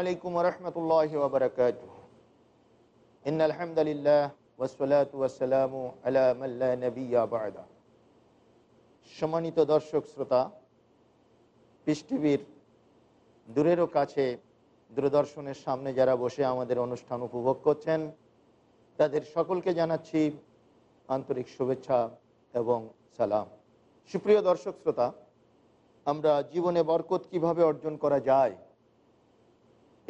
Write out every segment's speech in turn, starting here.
আলাইকুম রহমতুল্লাহ ওবরকাত ইন আলহামদুলিল্লাহ ওসলাত ওয়াসালাম আলামাল্লা নবীবাদা সম্মানিত দর্শক শ্রোতা পৃষ্ঠিবীর দূরেরও কাছে দূরদর্শনের সামনে যারা বসে আমাদের অনুষ্ঠান উপভোগ করছেন, তাদের সকলকে জানাচ্ছি আন্তরিক শুভেচ্ছা এবং সালাম। সুপ্রিয় দর্শক শ্রোতা, আমরা জীবনে বরকত কীভাবে অর্জন করা যায়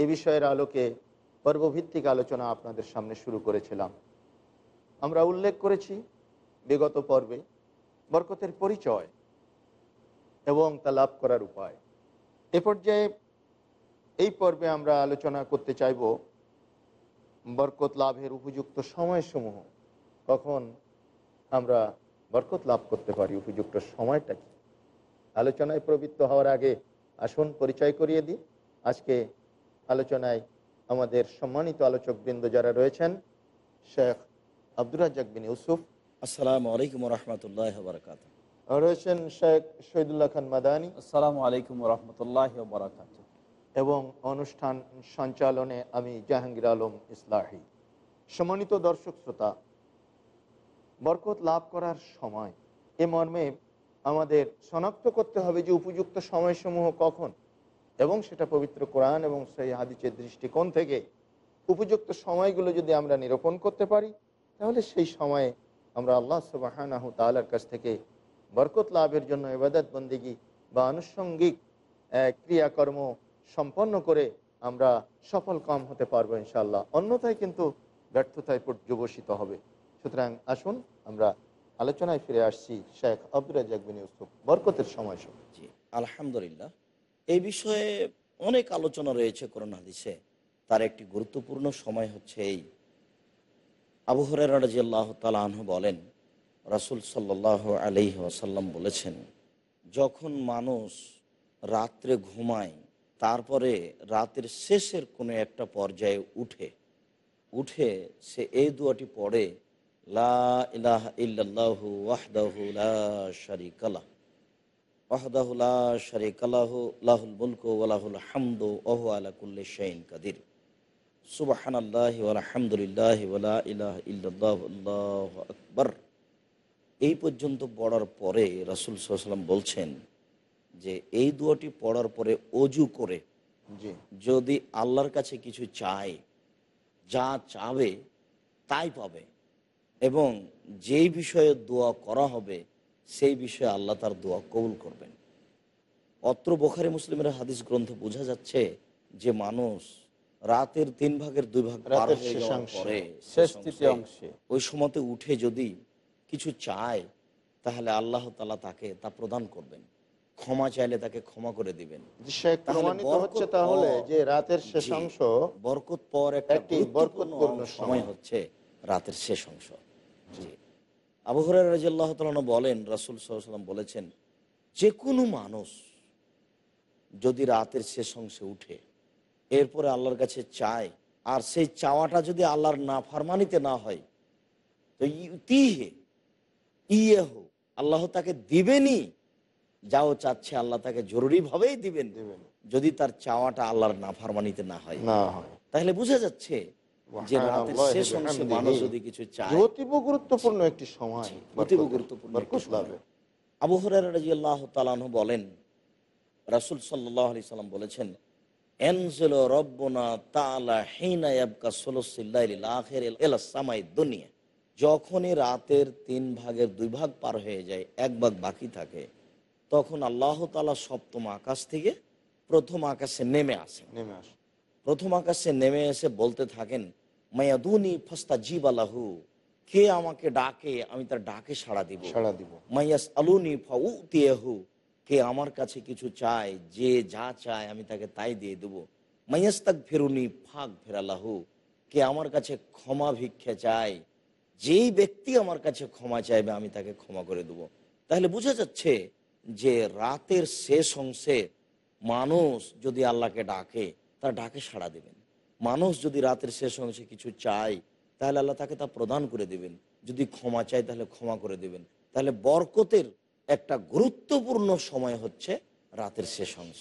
এ বিষয়ের আলোকে পর্বভিত্তিক আলোচনা আপনাদের সামনে শুরু করেছিলাম। আমরা উল্লেখ করেছি বিগত পর্বে বরকতের পরিচয় এবং তা লাভ করার উপায়। এ পর্যায়ে এই পর্বে আমরা আলোচনা করতে চাইব বরকত লাভের উপযুক্ত সময়সমূহ। কখন আমরা বরকত লাভ করতে পারি, উপযুক্ত সময়টা কি আলোচনায় প্রবৃত্ত হওয়ার আগে আসুন পরিচয় করিয়ে দিই। আজকে আলোচনায় আমাদের সম্মানিত আলোচকবৃন্দ যারা রয়েছেন শেখ আব্দুর রাজ্জাক বিন ইউসুফ। আসসালামু আলাইকুম রহমতুল্লাহ বরকাত রয়েছেন শেখ শহীদুল্লাহ খান মাদানী। আসসালামু আলাইকুম রহমতুল্লাহ বরাকাত এবং অনুষ্ঠান সঞ্চালনে আমি জাহাঙ্গীর আলম ইসলাহি। সম্মানিত দর্শক শ্রোতা বরকত লাভ করার সময়। এ মর্মে আমাদের শনাক্ত করতে হবে যে উপযুক্ত সময়সমূহ কখন? এবং সেটা পবিত্র কোরআন এবং সেই হাদিসের দৃষ্টিকোণ থেকে উপযুক্ত সময়গুলো যদি আমরা নিরূপণ করতে পারি, তাহলে সেই সময়ে আমরা আল্লাহ সুবাহানাহ তালার কাছ থেকে বরকত লাভের জন্য এবাদত বন্দিগি বা আনুষঙ্গিক ক্রিয়াকর্ম সম্পন্ন করে আমরা সফল কম হতে পারব ইনশাল্লাহ অন্যথায় কিন্তু ব্যর্থতায় পর্যবসিত হবে। সুতরাং আসুন আমরা আলোচনায় ফিরে আসছি শেখ আব্দুর রাজাক বিন ইউসুফ। বরকতের সময় সময় আলহামদুলিল্লাহ। এই বিষয়ে অনেক আলোচনা রয়েছে করোনা হাদিসে। তার একটি গুরুত্বপূর্ণ সময় হচ্ছে এই। আবু হরের রাজি আল্লাহ তালাহ বলেন, রাসুল সাল্লাহ আলি ওয়াসাল্লাম বলেছেন, যখন মানুষ রাত্রে ঘুমায়, তারপরে রাতের শেষের কোনো একটা পর্যায়ে উঠে উঠে সে এই দুয়াটি পড়ে, লা ইলাহা ইল্লাল্লাহু ওয়াহদাহু লা শারীকা লাহ ওয়াহদাহু লা শারীকা লাহু লাহুল মুলকু আলা কুল্লি কাদির। আলহামদুলিল্লাহি লা ইলাহা ইল্লাল্লাহু এই পর্যন্ত পড়ার পরে রাসূল ওয়াসাল্লাম বলছেন যে এই দুয়াটি পড়ার পরে অজু করে যদি আল্লাহর কাছে কিছু চায় যা চাবে তাই পাবে। এবং যেই বিষয়ে দোয়া করা হবে সেই বিষয়ে আল্লাহ তার দোয়া কবুল করবেন। অত্র বোখারি মুসলিমের হাদিস গ্রন্থ বোঝা যাচ্ছে যে মানুষ রাতের তিন ভাগের দুই ভাগ পার ওই সময়তে উঠে যদি কিছু চায় তাহলে আল্লাহ তালা তাকে তা প্রদান করবেন। ক্ষমা চাইলে তাকে ক্ষমা করে দিবেন। তাহলে যে রাতের বরকত পর একটা বরকতপূর্ণ সময় সময়। হচ্ছে রাতের শেষ অংশ জি। আবু হরাই রাজিয়াল্লাহ তালন বলেন রাসুল সাল্লাম বলেছেন যে কোনো মানুষ যদি রাতের শেষ অংশে উঠে এরপরে আল্লাহর কাছে চায় আর সেই চাওয়াটা যদি আল্লাহর না ফারমানিতে না হয় তো ইতিহে ইয়ে হো আল্লাহ তাকে দিবেনই যাও চাচ্ছে আল্লাহ তাকে জরুরিভাবেই দিবেন। দিবেন। যদি তার চাওয়াটা আল্লাহর না ফারমানিতে না হয়। না হয়। তাহলে বোঝা যাচ্ছে যে রাতের শেষ অংশে মানুষ যদি কিছু চায়। অতীব গুরুত্বপূর্ণ একটি সময় অতীব গুরুত্বপূর্ণ একটি বরকত সময়। লাভে। আবু হরার রাজিয়াল্লাহ তালাহ বলেন রাসুল সাল্লাহ আলি সাল্লাম বলেছেন এনজেল রব্বনা তালা দুনিয়া। যখনই রাতের তিন ভাগের দুই ভাগ পার হয়ে যায় এক ভাগ বাকি থাকে তখন আল্লাহ তালা সপ্তম আকাশ থেকে প্রথম আকাশে নেমে আসে নেমে আস প্রথম আকাশে নেমে এসে বলতে থাকেন মায়াদুনি ফস্তা জিব আলাহু কে আমাকে ডাকে আমি তার ডাকে সাড়া দিব। সাড়া দিব। মাইয়াস আলুনি ফাউতিয়াহু। কে আমার কাছে কিছু চায় যে যা চায় আমি তাকে তাই দিয়ে দেব। মাইয়াস তাক ফেরুনি ফাঁক ফেরালাহু কে আমার কাছে ক্ষমা ভিক্ষা চায় যেই ব্যক্তি আমার কাছে ক্ষমা চাইবে আমি তাকে ক্ষমা করে দেব। তাহলে বোঝা যাচ্ছে যে রাতের শেষ অংশে মানুষ যদি আল্লাহকে ডাকে তার ডাকে সাড়া দেবেন। মানুষ যদি রাতের শেষ অংশে কিছু চায় তাহলে আল্লাহ তাকে তা প্রদান করে দেবেন। যদি ক্ষমা চায় তাহলে ক্ষমা করে দেবেন। তাহলে বরকতের একটা গুরুত্বপূর্ণ সময় হচ্ছে রাতের শেষ অংশ।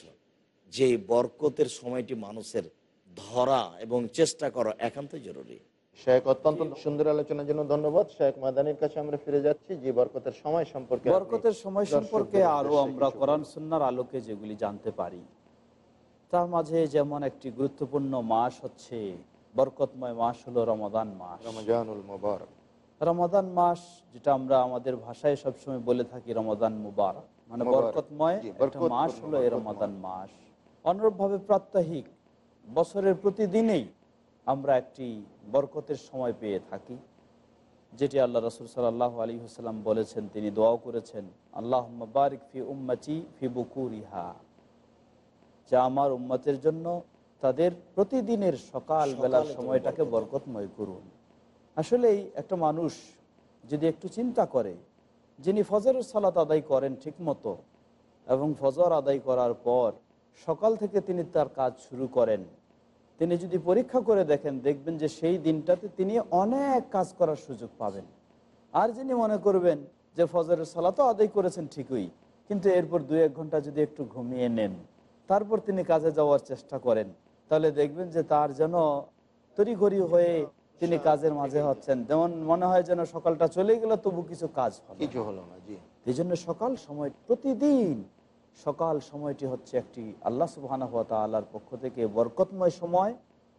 যে বরকতের সময়টি মানুষের ধরা এবং চেষ্টা করা একান্তই জরুরি। শেখ অত্যন্ত সুন্দর আলোচনার জন্য ধন্যবাদ। শেখ মাদানির কাছে আমরা ফিরে যাচ্ছি। যে বরকতের সময় সম্পর্কে বরকতের সময় সম্পর্কে আরও আমরা কোরআন সুন্নার আলোকে যেগুলি জানতে পারি। তার মাঝে যেমন একটি গুরুত্বপূর্ণ মাস হচ্ছে বরকতময় মাস হলো রমাদান মাস। রমজানুল মুবারক। রমাদান মাস যেটা আমরা আমাদের ভাষায় সবসময় বলে থাকি রমাদান মুবারক। মানে বরকতময় একটা মাস হলো এই রমাদান মাস। অনুরূপভাবে প্রাত্যহিক বছরের প্রতিদিনেই আমরা একটি বরকতের সময় পেয়ে থাকি যেটি আল্লাহ রসুল সাল্লাহ আলী হাসাল্লাম বলেছেন তিনি দোয়াও করেছেন আল্লাহ বারিক ফি উম্মাচি ফি বুকুরিহা। যা আমার উম্মতের জন্য তাদের প্রতিদিনের সকাল বেলার সময়টাকে বরকতময় করুন। আসলেই একটা মানুষ যদি একটু চিন্তা করে যিনি ফজরের সালাত আদায় করেন ঠিকমতো এবং ফজর আদায় করার পর সকাল থেকে তিনি তার কাজ শুরু করেন তিনি যদি পরীক্ষা করে দেখেন দেখবেন যে সেই দিনটাতে তিনি অনেক কাজ করার সুযোগ পাবেন। আর যিনি মনে করবেন যে ফজরের সালাতও আদায় করেছেন ঠিকই কিন্তু এরপর দু এক ঘণ্টা যদি একটু ঘুমিয়ে নেন তারপর তিনি কাজে যাওয়ার চেষ্টা করেন। তাহলে দেখবেন যে তার যেন তড়িঘড়ি হয়ে তিনি কাজের মাঝে হচ্ছেন। যেমন মনে হয় যেন সকালটা চলে গেল তবু কিছু কাজ হলো না। কিছু হলো না জি। এই জন্য সকাল সময় প্রতিদিন সকাল সময়টি হচ্ছে একটি আল্লাহ সুবাহ আল্লাহর পক্ষ থেকে বরকতময় সময়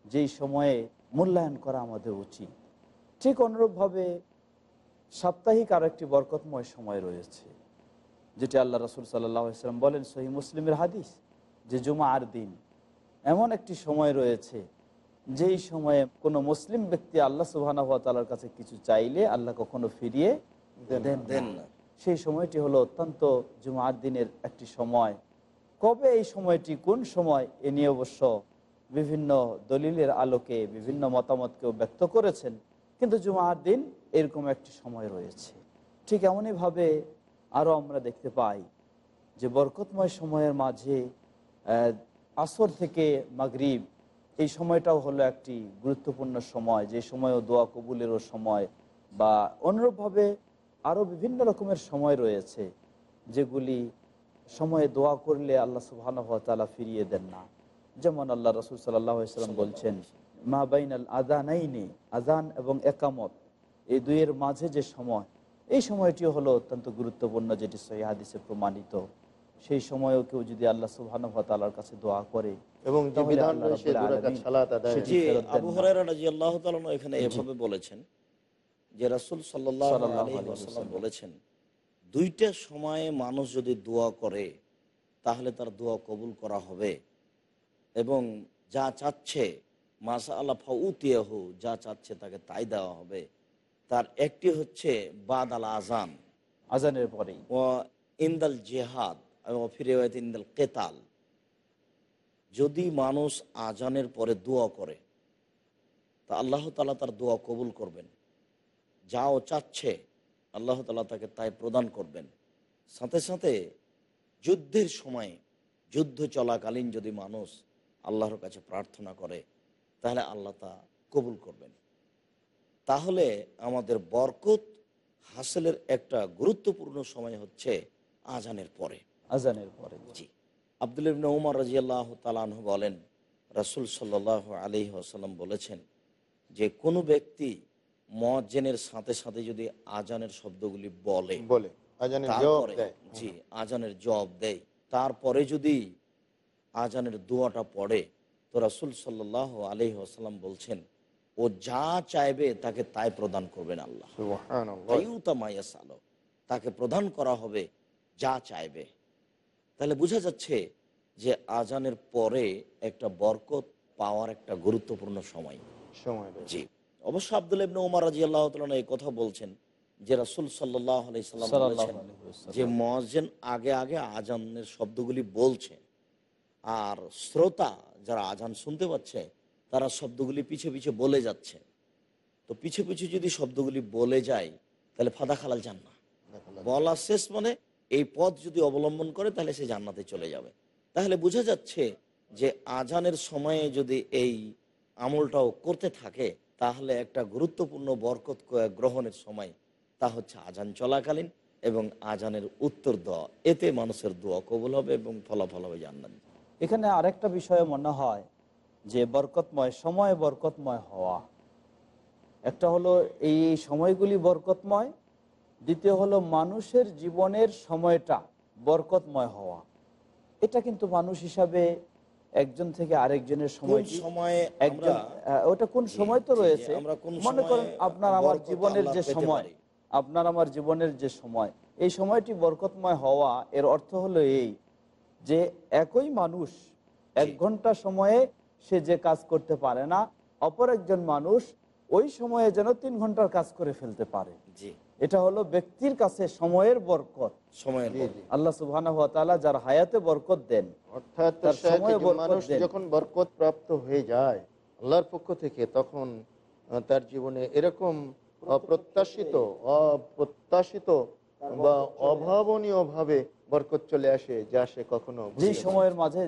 যেই সময়ে মূল্যায়ন করা আমাদের উচিত। ঠিক অনুরূপভাবে সাপ্তাহিক আর একটি বরকতময় সময় রয়েছে যেটি আল্লাহ রসুল সাল্লাহ ইসলাম বলেন সহি মুসলিমের হাদিস। যে জুমার দিন এমন একটি সময় রয়েছে যেই সময়ে কোনো মুসলিম ব্যক্তি আল্লাহ সুবাহ তালার কাছে কিছু চাইলে আল্লাহ কখনো ফিরিয়ে দেন দেন না। সেই সময়টি হলো অত্যন্ত জুমার দিনের একটি সময়। কবে এই সময়টি কোন সময় এ নিয়ে অবশ্য বিভিন্ন দলিলের আলোকে বিভিন্ন মতামতকেও ব্যক্ত করেছেন কিন্তু জুমার দিন এরকম একটি সময় রয়েছে। ঠিক এমনইভাবে আরও আমরা দেখতে পাই যে বরকতময় সময়ের মাঝে আসর থেকে মাগরিব, এই সময়টাও হলো একটি গুরুত্বপূর্ণ সময়। যে সময়ও দোয়া কবুলেরও সময় বা অনুরূপভাবে আরও বিভিন্ন রকমের সময় রয়েছে, যেগুলি সময়ে দোয়া করলে আল্লাহ সুবাহানতালা ফিরিয়ে দেন না। যেমন আল্লাহ রসুল সাল্লাম বলছেন, মা বাইনাল আদানাইনি আজান এবং একামত, এই দুইয়ের মাঝে যে সময়, এই সময়টিও হলো অত্যন্ত গুরুত্বপূর্ণ, যেটি সহি প্রমাণিত। সেই সময়েও কেউ যদি আল্লাহ সুবাহানুভাতালার কাছে দোয়া করে এবং এখানে এভাবে বলেছেন যে রাসুল সাল্লাহ সাল্লাল্লাহু আলী আলাইহি ওয়াসাল্লাম ওয়াসাল্লাম। বলেছেন দুইটা সময়ে মানুষ যদি দোয়া করে তাহলে তার দোয়া কবুল করা হবে। এবং যা চাচ্ছে মাসা আল্লাহ ফাউতিয়াহু যা চাচ্ছে তাকে তাই দেওয়া হবে। তার একটি হচ্ছে বাদ আল আজান আজানের পরে ও ইন্দাল জেহাদ। এবং কেতাল। যদি মানুষ আজানের পরে দোয়া করে, তা আল্লাহ তালা তার দোয়া কবুল করবেন। যাও চাচ্ছে, আল্লাহ তালা তাকে তাই প্রদান করবেন। সাথে সাথে যুদ্ধের সময়, যুদ্ধ চলাকালীন যদি মানুষ আল্লাহর কাছে প্রার্থনা করে, তাহলে আল্লাহ তা কবুল করবেন। তাহলে আমাদের বরকত হাসেলের একটা গুরুত্বপূর্ণ সময় হচ্ছে আজানের পরে। আজানের পরে। জি। আব্দুল ইবনে উমর রাজিয়াল্লাহ তালাহ বলেন রাসুল সাল্লাহ আলি আসাল্লাম বলেছেন যে কোনো ব্যক্তি মজ্জেনের সাথে সাথে যদি আজানের শব্দগুলি বলে জি আজানের জবাব দেয় তারপরে যদি আজানের দোয়াটা পড়ে তো রাসুল সাল্লাহ আলহি আসাল্লাম বলছেন ও যা চাইবে তাকে তাই প্রদান করবেন আল্লাহ। আলো তাকে প্রদান করা হবে যা চাইবে। তাহলে বোঝা যাচ্ছে যে আজানের পরে একটা বরকত পাওয়ার একটা গুরুত্বপূর্ণ সময়। সময় জি। অবশ্য আব্দুল ইবনে উমার রাজি আল্লাহ এই কথা বলছেন যে রাসুল সাল্লাহ। যে মসজেন আগে আগে আজানের শব্দগুলি বলছে আর শ্রোতা যারা আজান শুনতে পাচ্ছে তারা শব্দগুলি পিছে পিছে বলে যাচ্ছে। তো পিছে পিছে যদি শব্দগুলি বলে যায় তাহলে ফাদা খালাল যান না বলা শেষ মানে এই পথ যদি অবলম্বন করে, তাহলে সে জান্নাতে চলে যাবে। তাহলে বোঝা যাচ্ছে যে আজানের সময়ে যদি এই আমলটাও করতে থাকে, তাহলে একটা গুরুত্বপূর্ণ বরকত গ্রহণের সময় তা হচ্ছে আজান চলাকালীন এবং আজানের উত্তর দেওয়া। এতে মানুষের দোয়া কবুল হবে এবং ফলাফল হবে জান্নাত। এখানে আরেকটা বিষয় মনে হয় যে বরকতময়, সময় বরকতময় হওয়া। একটা হলো এই এই সময়গুলি বরকতময় দ্বিতীয় হলো মানুষের জীবনের সময়টা বরকতময় হওয়া। এটা কিন্তু মানুষ হিসাবে একজন থেকে আরেকজনের সময় সময়ে একজন ওটা কোন সময় তো রয়েছে? মনে করেন আপনার আমার জীবনের যে সময় আপনার আমার জীবনের যে সময় এই সময়টি বরকতময় হওয়া এর অর্থ হলো এই যে একই মানুষ এক ঘণ্টা সময়ে সে যে কাজ করতে পারে না অপর একজন মানুষ ওই সময়ে যেন তিন ঘণ্টার কাজ করে ফেলতে পারে। জি। এটা হলো ব্যক্তির কাছে সময়ের বরকত। সময়ের। আল্লাহ সুবাহ যার হায়াতে বরকত দেন অর্থাৎ মানুষ যখন বরকত প্রাপ্ত হয়ে যায় আল্লাহর পক্ষ থেকে তখন তার জীবনে এরকম অপ্রত্যাশিত অপ্রত্যাশিত বা অভাবনীয় ভাবে বরকত চলে আসে যা সে কখনো যে সময়ের মাঝে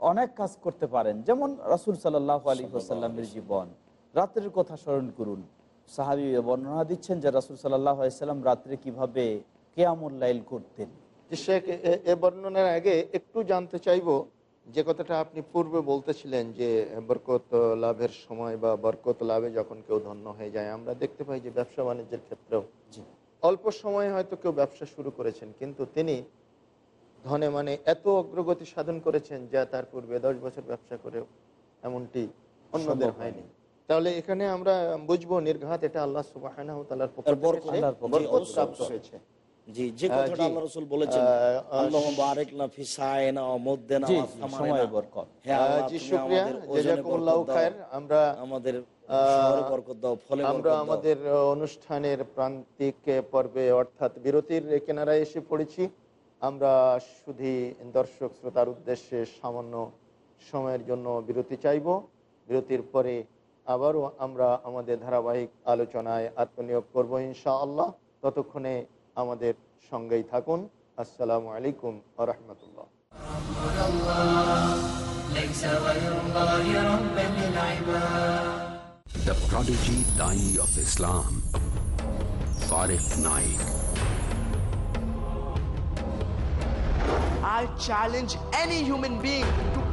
অনেক কাজ করতে পারেন। যেমন রাসুল সাল্লাহ আলী সাল্লামের জীবন। রাত্রের কথা স্মরণ করুন। সাহাবি বর্ণনা দিচ্ছেন যে রাসুল আলাইসাল্লাম রাত্রে কীভাবে কেয়ামুল্লাইল করতেন। শেখ এ বর্ণনার আগে একটু জানতে চাইব যে কথাটা আপনি পূর্বে বলতেছিলেন যে বরকত লাভের সময় বা বরকত লাভে যখন কেউ ধন্য হয়ে যায় আমরা দেখতে পাই যে ব্যবসা বাণিজ্যের ক্ষেত্রেও অল্প সময়ে হয়তো কেউ ব্যবসা শুরু করেছেন কিন্তু তিনি ধনে মানে এত অগ্রগতি সাধন করেছেন যা তার পূর্বে দশ বছর ব্যবসা করেও এমনটি অন্যদের হয়নি। তাহলে এখানে আমরা বুঝব নির্ঘাত এটা আল্লাহ সুবাহ প্রাপ্ত হয়েছে। জি যে কথাটা আল্লাহ রসুল বলেছেন আহ, আহ, বারিক না ফি সায়না ওয়া মুদ্দিনা ওয়া সামারিনা। বরকত। হে জি তুমি শুক্রিয়া। আমাদের ওজনে জাজাকুমুল্লাহু বরকত দাও, খায়ের। আমরা আমাদের আহ, শহরে বরকত দাও ফলে আমরা আমাদের অনুষ্ঠানের প্রান্তিক পর্বে অর্থাৎ বিরতির কেনারায় এসে পড়েছি। আমরা শুধু দর্শক শ্রোতার উদ্দেশ্যে সামান্য সময়ের জন্য বিরতি চাইব। বিরতির পরে আবারও আমরা আমাদের ধারাবাহিক আলোচনায় আত্মনিয়োগ করব ইনশা আল্লাহ ততক্ষণে আমাদের সঙ্গেই থাকুন। আসসালামু আলাইকুম আ The Prodigy Dai of Islam Farif Naik. I challenge any human being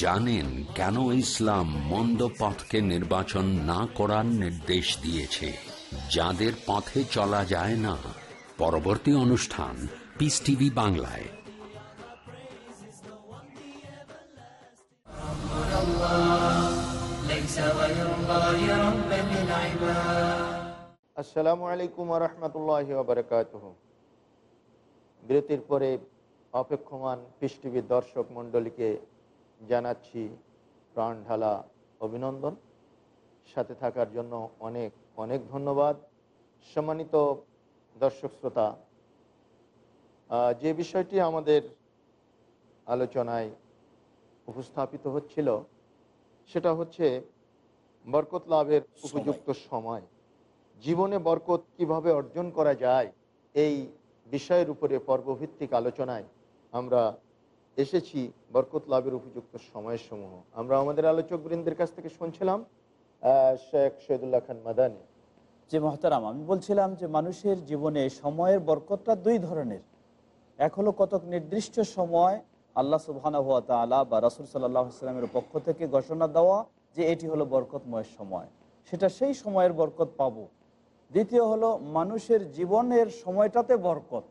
জানেন কেন ইসলাম মন্দ পথকে নির্বাচন না করার নির্দেশ দিয়েছে। যাদের পথে চলা যায় না। পরবর্তী অনুষ্ঠান পিস টিভি বাংলায়। আসসালামু আলাইকুম আহমতুল্লাহ বারকাত বিরতির পরে অপেক্ষমান পৃষ্টিবির দর্শক মন্ডলীকে জানাচ্ছি প্রাণ ঢালা অভিনন্দন। সাথে থাকার জন্য অনেক অনেক ধন্যবাদ। সম্মানিত দর্শক শ্রোতা যে বিষয়টি আমাদের আলোচনায় উপস্থাপিত হচ্ছিল সেটা হচ্ছে বরকত লাভের উপযুক্ত সময়। জীবনে বরকত কীভাবে অর্জন করা যায় এই বিষয়ের উপরে পর্বভিত্তিক আলোচনায় আমরা এসেছি বরকত লাভের উপযুক্ত সময়সমূহ। আমরা আমাদের আলোচক বৃন্দের কাছ থেকে শুনছিলাম শেখ শহীদুল্লাহ খান মাদানী। যে মহতারাম, আমি বলছিলাম যে মানুষের জীবনে সময়ের বরকতটা দুই ধরনের। এক হলো কতক নির্দিষ্ট সময় আল্লাহ সুবহানা হুয়া তালা বা রাসুল সাল্লামের পক্ষ থেকে ঘোষণা দেওয়া যে এটি হলো বরকতময় সময়। সেটা সেই সময়ের বরকত পাবো। দ্বিতীয় হলো মানুষের জীবনের সময়টাতে বরকত।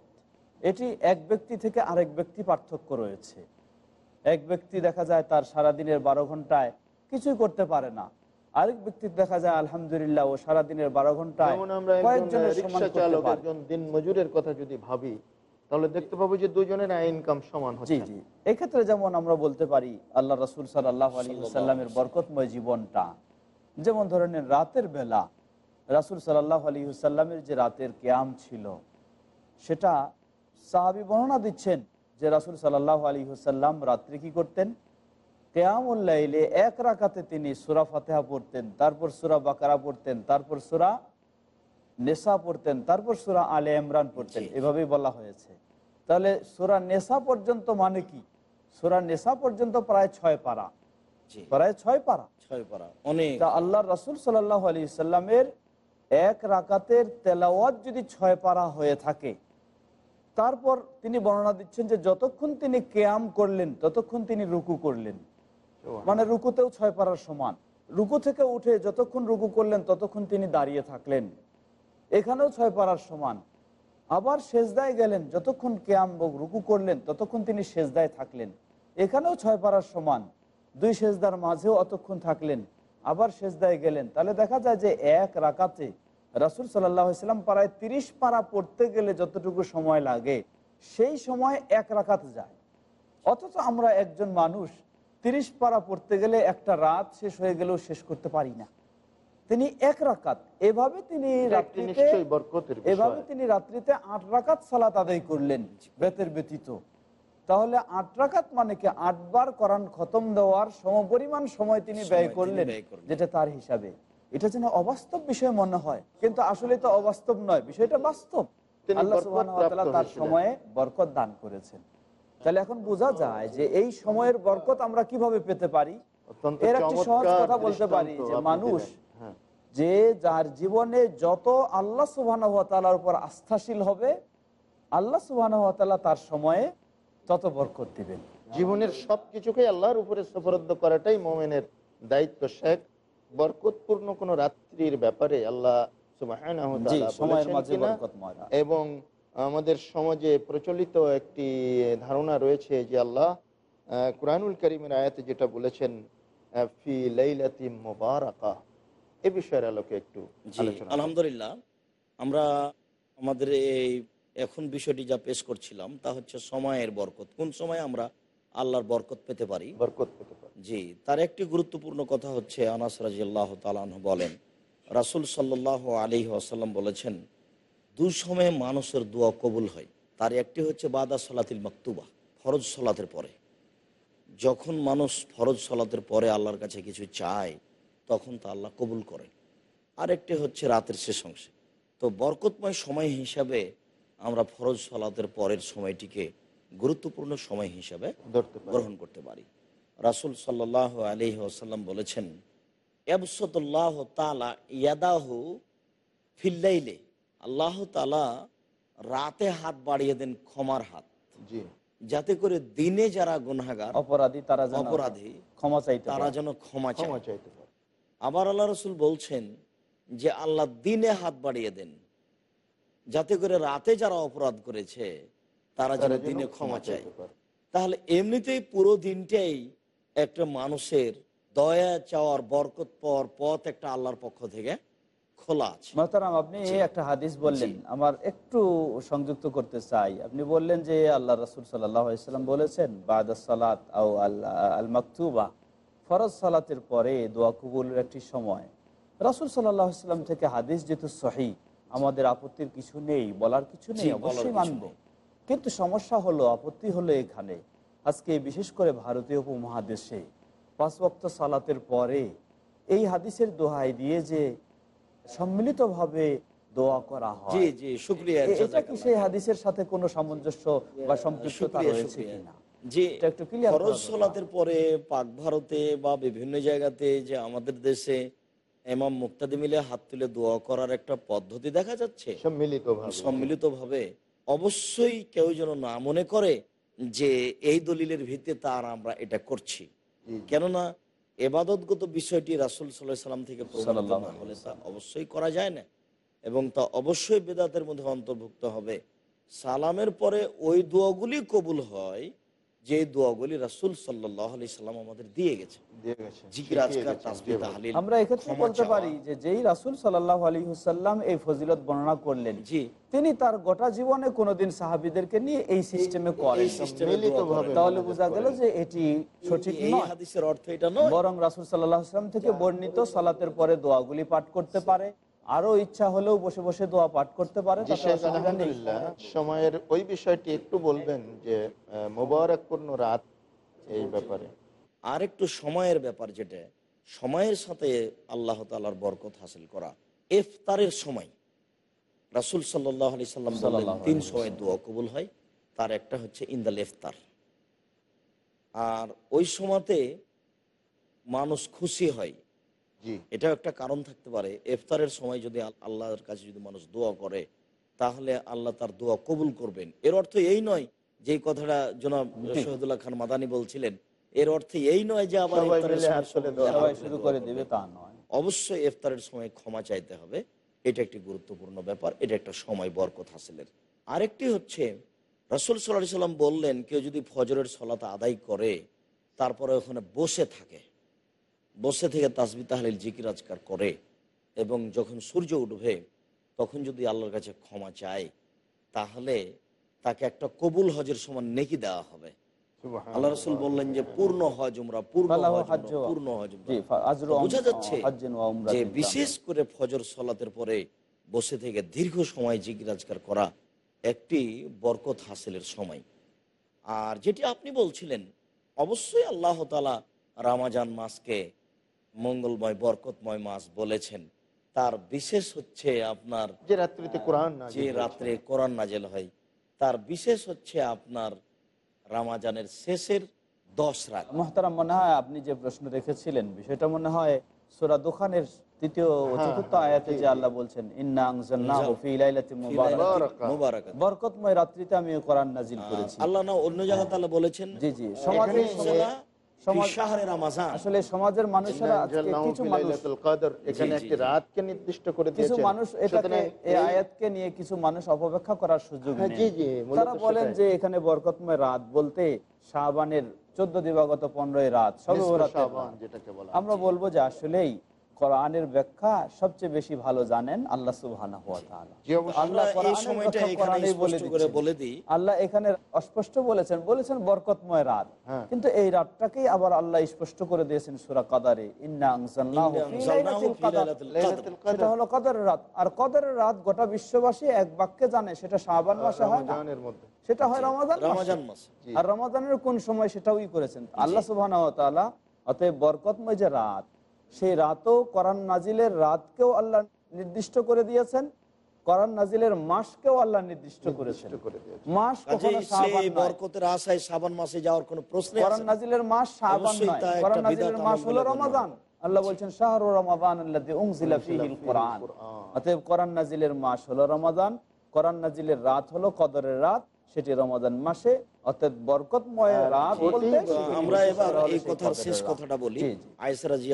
এটি এক ব্যক্তি থেকে আরেক ব্যক্তি পার্থক্য রয়েছে। এক ব্যক্তি দেখা যায় তার সারাদিনের বারো ঘন্টায় কিছুই করতে পারে না। আরেক ব্যক্তি দেখা যায় আলহামদুলিল্লাহ ও সারাদিনের বারো ঘন্টায় দিন মজুরের কথা যদি ভাবি তাহলে দেখতে পাবো যে দুজনের ইনকাম সমান জি জি। এক্ষেত্রে যেমন আমরা বলতে পারি আল্লাহ রসুল সাল্লাহ আলী সাল্লামের বরকতময় জীবনটা যেমন ধরেন রাতের বেলা রাসুল সাল্লাহ আলী সাল্লামের যে রাতের কেয়াম ছিল সেটা সাহাবি বর্ণনা দিচ্ছেন যে রাসুল সাল্লাহ আলী হুসাল্লাম রাত্রে কি করতেন? কেয়ামুল্লাইলে এক রাকাতে তিনি সুরা ফাতেহা পড়তেন তারপর সুরা বাকারা পড়তেন তারপর সুরা নেশা পড়তেন তারপর সুরা আলে ইমরান পড়তেন। এভাবেই বলা হয়েছে। তাহলে সুরা নেশা পর্যন্ত মানে কি? সুরা নেশা পর্যন্ত প্রায় ছয় পারা। প্রায় ছয় পারা। ছয় পারা অনেক। আল্লাহ রাসুল সাল্লাহ আলী সাল্লামের এক রাকাতের তেলাওয়াত যদি ছয় পারা হয়ে থাকে তারপর তিনি বর্ণনা দিচ্ছেন যে যতক্ষণ তিনি কেয়াম করলেন ততক্ষণ তিনি রুকু করলেন। মানে রুকুতেও ছয় পারার সমান। রুকু থেকে উঠে যতক্ষণ রুকু করলেন ততক্ষণ তিনি দাঁড়িয়ে থাকলেন। এখানেও ছয় পারার সমান। আবার সেজদায় গেলেন যতক্ষণ কেয়াম রুকু করলেন ততক্ষণ তিনি সেজদায় থাকলেন। এখানেও ছয় পারার সমান। দুই সেজদার মাঝেও অতক্ষণ থাকলেন। আবার সেজদায় গেলেন। তাহলে দেখা যায় যে এক রাকাতে রাসুল সাল্লাম পাড়ায় তিরিশ পারা পড়তে গেলে যতটুকু সময় লাগে সেই সময় এক রাকাত যায় অথচ আমরা একজন মানুষ তিরিশ পারা পড়তে গেলে একটা রাত শেষ হয়ে গেলেও শেষ করতে পারি না তিনি এক রাকাত এভাবে তিনি রাত্রিতে। এভাবে তিনি রাত্রিতে আট রাকাত সালাত আদায় করলেন বেতের ব্যতীত তাহলে আট রাকাত মানে কি আটবার করান খতম দেওয়ার সমপরিমাণ সময় তিনি ব্যয় করলেন। যেটা তার হিসাবে এটা যেন অবাস্তব বিষয় মনে হয়। কিন্তু আসলে তো অবাস্তব নয় বিষয়টা বাস্তব। আল্লাহ তার সময়ে বরকত দান করেছেন। তাহলে এখন বোঝা যায় যে এই সময়ের বরকত আমরা কীভাবে পেতে পারি? এর একটি সহজ কথা বলতে পারি যে মানুষ হ্যাঁ। যে যার জীবনে যত আল্লাহ সুবাহর উপর আস্থাশীল হবে আল্লাহ সুবাহ তার সময়ে তত বরকত দিবেন। জীবনের সবকিছুকে আল্লাহর উপরে সফরদ্ধ করাটাই মোমেনের দায়িত্ব শেখ। বরকতপূর্ণ কোন রাত্রির ব্যাপারে আল্লাহ। এবং আমাদের সমাজে প্রচলিত একটি ধারণা রয়েছে যে আল্লাহ কুরআনুল করিমের আয়াতে যেটা বলেছেন আহ, ফি লাইলাতি মুবারাকা এ বিষয়ের আলোকে একটু। আলহামদুলিল্লাহ আমরা আমাদের এই এখন বিষয়টি যা পেশ করছিলাম তা হচ্ছে সময়ের বরকত কোন সময় আমরা আল্লাহর বরকত পেতে পারি। বরকত পেতে পারে। জি তার একটি গুরুত্বপূর্ণ কথা হচ্ছে আনাস রাজি আল্লাহ তালাহ বলেন রাসুল সাল্লাহ আলী আসাল্লাম বলেছেন দু সময়ে মানুষের দোয়া কবুল হয়। তার একটি হচ্ছে বাদা সলাতিল মাকতুবা ফরজ সলাতের পরে। যখন মানুষ ফরজ সলাতের পরে আল্লাহর কাছে কিছু চায় তখন তা আল্লাহ কবুল করেন। আরেকটি হচ্ছে রাতের শেষ অংশে। তো বরকতময় সময় হিসাবে আমরা ফরজ সলাতের পরের সময়টিকে গুরুত্বপূর্ণ সময় হিসাবে গ্রহণ করতে পারি। রাসুল সাল্লাহ আলি আসাল্লাম বলেছেন এবসতুল্লাহ তালা ইয়াদাহু ফিল্লাইলে আল্লাহ তালা রাতে হাত বাড়িয়ে দেন ক্ষমার হাত। যাতে করে দিনে যারা গুনাগার অপরাধী তারা অপরাধী ক্ষমা চাইতে তারা যেন ক্ষমা ক্ষমা চাইতে পারে। আবার আল্লাহ রসুল বলছেন যে আল্লাহ দিনে হাত বাড়িয়ে দেন। যাতে করে রাতে যারা অপরাধ করেছে তারা যেন দিনে ক্ষমা চায়। তাহলে এমনিতেই পুরো দিনটাই একটা মানুষের দয়া চাওয়ার বরকত পাওয়ার পথ একটা আল্লাহর পক্ষ থেকে খোলা আছে। মহতারাম আপনি একটা হাদিস বললেন আমার একটু সংযুক্ত করতে চাই। আপনি বললেন যে আল্লাহ রসুল সাল্লাম বলেছেন বাদ সালাত আও আল্লাহ আল মাকতুবা। ফরজ সালাতের পরে দোয়া কবুলের একটি সময়। রসুল সাল্লাহ সাল্লাম থেকে হাদিস যেহেতু সহি আমাদের আপত্তির কিছু নেই বলার কিছু নেই অবশ্যই মানব। কিন্তু সমস্যা হলো আপত্তি হলো এখানে। আজকে বিশেষ করে ভারতীয় উপমহাদেশে পাঁচ ওয়াক্ত সালাতের পরে এই হাদিসের দোহাই দিয়ে যে সম্মিলিতভাবে দোয়া করা হয়। জি জি শুক্রিয়া এটা কি সেই হাদিসের সাথে কোনো সামঞ্জস্য বা সম্পৃক্ততা রয়েছে কিনা যে ফরজ। পরে পাক ভারতে বা বিভিন্ন জায়গাতে যে আমাদের দেশে এমাম মুক্তাদি মিলে হাত তুলে দোয়া করার একটা পদ্ধতি দেখা যাচ্ছে? সম্মিলিত ভাবে সম্মিলিতভাবে। অবশ্যই কেউ যেন না মনে করে যে এই দলিলের ভিত্তিতে তার আমরা এটা করছি। কেননা এবাদতগত বিষয়টি রাসুল সাল্লাহ সাল্লাম থেকে হলে তা অবশ্যই করা যায় না এবং তা অবশ্যই বেদাতের মধ্যে অন্তর্ভুক্ত হবে। সালামের পরে ওই দোয়াগুলি কবুল হয় যে দোয়াগুলি রাসুল সাল্লাহ আলি সাল্লাম আমাদের দিয়ে গেছে দিয়ে গেছে জিকির আজকার তাসবিহ তাহলিল আমরা এক্ষেত্রে বলতে পারি যে যেই রাসুল সাল্লাহ আলী হুসাল্লাম এই ফজিলত বর্ণনা করলেন জি। তিনি তার গোটা জীবনে কোনোদিন সাহাবিদেরকে নিয়ে এই সিস্টেমে করেন। তাহলে বোঝা গেল যে এটি সঠিক হাদিসের অর্থ এটা নয়। বরং রাসুল সাল্লাহ আসলাম থেকে বর্ণিত সালাতের পরে দোয়াগুলি পাঠ করতে পারে। আরও ইচ্ছা হলেও বসে বসে দোয়া পাঠ করতে পারে সময়ের ওই বিষয়টি একটু বলবেন যে মোবারকপূর্ণ রাত এই ব্যাপারে। আর একটু সময়ের ব্যাপার যেটা সময়ের সাথে আল্লাহ তালার বরকত হাসিল করা ইফতারের সময়। রাসুল সাল্লাহ আলি সাল্লাম তিন সময় দোয়া কবুল হয় তার একটা হচ্ছে ইন্দাল ইফতার। আর ওই সময়তে মানুষ খুশি হয় এটাও একটা কারণ থাকতে পারে। ইফতারের সময় যদি আল্লাহর কাছে যদি মানুষ দোয়া করে তাহলে আল্লাহ তার দোয়া কবুল করবেন। এর অর্থ এই নয় যে কথাটা জনাব শহীদুল্লাহ খান মাদানি বলছিলেন এর অর্থ এই নয় যে আবার অবশ্যই ইফতারের সময় ক্ষমা চাইতে হবে। এটা একটি গুরুত্বপূর্ণ ব্যাপার এটা একটা সময় বরকত হাসিলের। আরেকটি হচ্ছে রসুল সাল্লাহ সাল্লাম বললেন কেউ যদি ফজরের সলাতে আদায় করে তারপরে ওখানে বসে থাকে বসে থেকে তাসবি তাহলিল জিকির আজকার করে এবং যখন সূর্য উঠবে তখন যদি আল্লাহর কাছে ক্ষমা চায় তাহলে তাকে একটা কবুল হজের সমান নেকি দেওয়া হবে। আল্লাহ রসুল বললেন যে পূর্ণ হজ উমরা পূর্ণ হজ বোঝা যাচ্ছে যে বিশেষ করে ফজর সলাতের পরে বসে থেকে দীর্ঘ সময় জিজ্ঞাজকার করা একটি বরকত হাসিলের সময়। আর যেটি আপনি বলছিলেন অবশ্যই আল্লাহ তালা রামাজান মাসকে মঙ্গলময় বরকতময় মাস বলেছেন। তার বিশেষ হচ্ছে আপনার যে রাত্রিতে কোরআন যে রাত্রে কোরআন নাজেল হয় তার বিশেষ হচ্ছে আপনার রামাজানের শেষের দশ রাত। মহতারাম মনে হয় আপনি যে প্রশ্ন রেখেছিলেন বিষয়টা মনে হয় সূরা দোকানের তৃতীয় ও হ্যাঁ, চতুর্থ হ্যাঁ, আয়াতে যে আল্লাহ বলছেন বরকতময় রাত্রিতে আমি কোরআন নাজিল করেছি। আল্লাহ না অন্য জায়গায় তাহলে বলেছেন জি জি। সমাজ আসলে সমাজের মানুষেরা আজকে কিছু মানুষ এখানে একটি রাতকে নির্দিষ্ট করে কিছু মানুষ এটাকে এই এই- আয়াতকে নিয়ে কিছু মানুষ অপব্যাখ্যা করার সুযোগ হ্যাঁ, নেই। জি, জি, মূলত তারা বলেন যে এখানে বরকতময় রাত বলতে শাহবানের চোদ্দ দিবাগত পনেরোই রাত সবে নিসফে বরাতের শাবান রাত। যেটাকে বলা আমরা বলব যে আসলেই কোরআনের ব্যাখ্যা সবচেয়ে বেশি ভালো জানেন আল্লাহ সুবহানাহু ওয়া তাআলা। আল্লাহ এই সময়টা এখানে বলে স্পষ্ট করে বলে দিই। আল্লাহ এখানে অস্পষ্ট বলেছেন বলেছেন বরকতময় রাত। হ্যাঁ। কিন্তু এই রাতটাকেই আবার আল্লাহ স্পষ্ট করে দিয়েছেন সূরা কাদারে। ইন্না আনজালনাহু ফি লাইলাতিল ফি লাইলাতিল লাইলাতুল সেটা হলো কদরের রাত। আর কদরের রাত গোটা বিশ্ববাসী এক বাক্যে জানে সেটা শাবান মাসে হয় না। রমজানের মধ্যে। সেটা হয় রমাদান রমাজান মাসে। মাসে। আর রমাদানের কোন সময় সেটাও ই করেছেন। আল্লাহ সুবহানাহু ওয়া তাআলা অতএব বরকতময় যে রাত সেই রাতও কোরআন নাজিলের রাতকেও আল্লাহ নির্দিষ্ট করে দিয়েছেন কোরআন নাজিলের মাসকেও আল্লাহ নির্দিষ্ট করেছেন। মাস। বরকতের আশায় শ্রাবণ মাসে যাওয়ার কোনো প্রশ্ন কোরআন নাজিলের মাস নয়। কোরআন বিদআত নাজিলের মাস হলো রমাদান আল্লাহ বলছেন শাহরু রমাদান কুরআন। অতএব কোরআন নাজিলের মাস হলো রমাদান। কোরআন নাজিলের রাত হলো কদরের রাত। সেটি রমাদান মাসে অর্থাৎ বরকতময় রাত বলতে আমরা এবার এই কথার শেষ কথাটা বলি। জি, জি, আয়সারাজি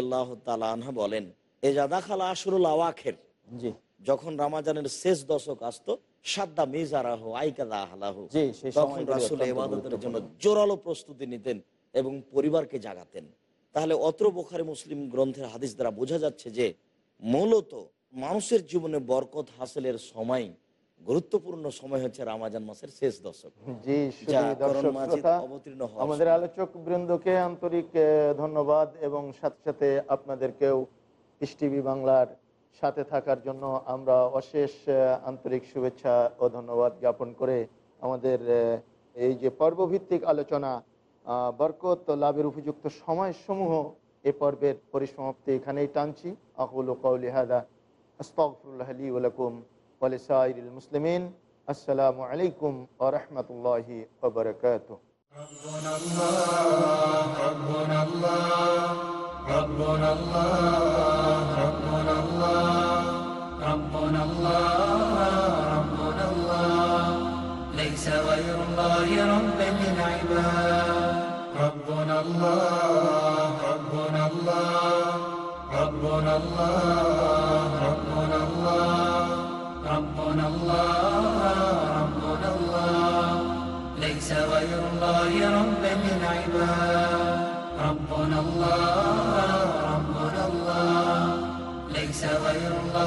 আনহা বলেন এ খালা আসরুল আওয়াখের। জি। যখন রামাজানের শেষ দশক আসতো সাদ্দা মেজারাহ আইকাদা আহলাহ। তখন জন্য জোরালো প্রস্তুতি নিতেন এবং পরিবারকে জাগাতেন। তাহলে অত্র বোখারে মুসলিম গ্রন্থের হাদিস দ্বারা বোঝা যাচ্ছে যে মূলত মানুষের জীবনে বরকত হাসিলের সময় গুরুত্বপূর্ণ সময় হচ্ছে রামাজান মাসের শেষ দশক। আমাদের আলোচক বৃন্দকে আন্তরিক ধন্যবাদ এবং সাথে সাথে আপনাদেরকেও টিভি বাংলার সাথে থাকার জন্য আমরা অশেষ আন্তরিক শুভেচ্ছা ও ধন্যবাদ জ্ঞাপন করে আমাদের এই যে পর্বভিত্তিক আলোচনা বরকত লাভের উপযুক্ত সময়সমূহ এ পর্বের পরিসমাপ্তি এখানেই টানছি। আকুল কৌলি হাদা আস্তগফিরুল্লাহ লি ولسائر المسلمين السلام عليكم ورحمة الله وبركاته. ربنا الله ربنا الله ربنا الله ربنا الله ربنا الله ربنا الله. ليس غير الله رب للعباد ربنا الله ربنا الله ربنا الله.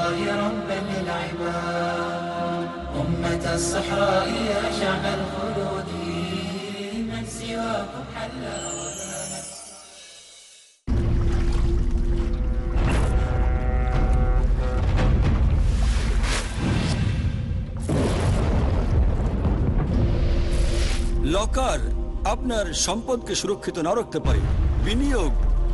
الله ربا للعباد أمة الصحراء يا شعب الخلود من سواكم حل লকার আপনার সম্পদকে সুরক্ষিত না রাখতে পারে বিনিয়োগ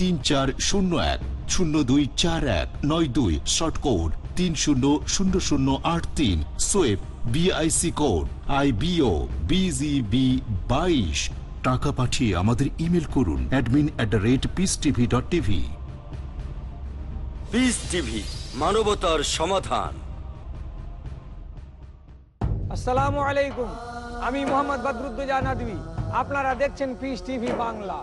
তিন চার শূন্য এক শূন্য দুই চার এক নয় দুই শর্ট কোড তিন শূন্য শূন্য শূন্য আট তিন সোয়েব BIC code I BO BGB বাইশ। টাকা পাঠিয়ে আমাদের ইমেল করুন admin at the rate peace TV dot TV peace TV মানবতার সমাধান। আসসালামু আলাইকুম আমি মোহাম্মদ বদরুদ্দোজা নদী আপনারা দেখছেন পিস টিভি বাংলা।